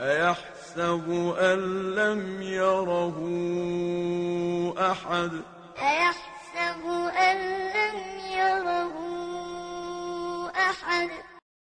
أيحسب أن لم يره أحد؟ أيحسب أن لم يره أحد؟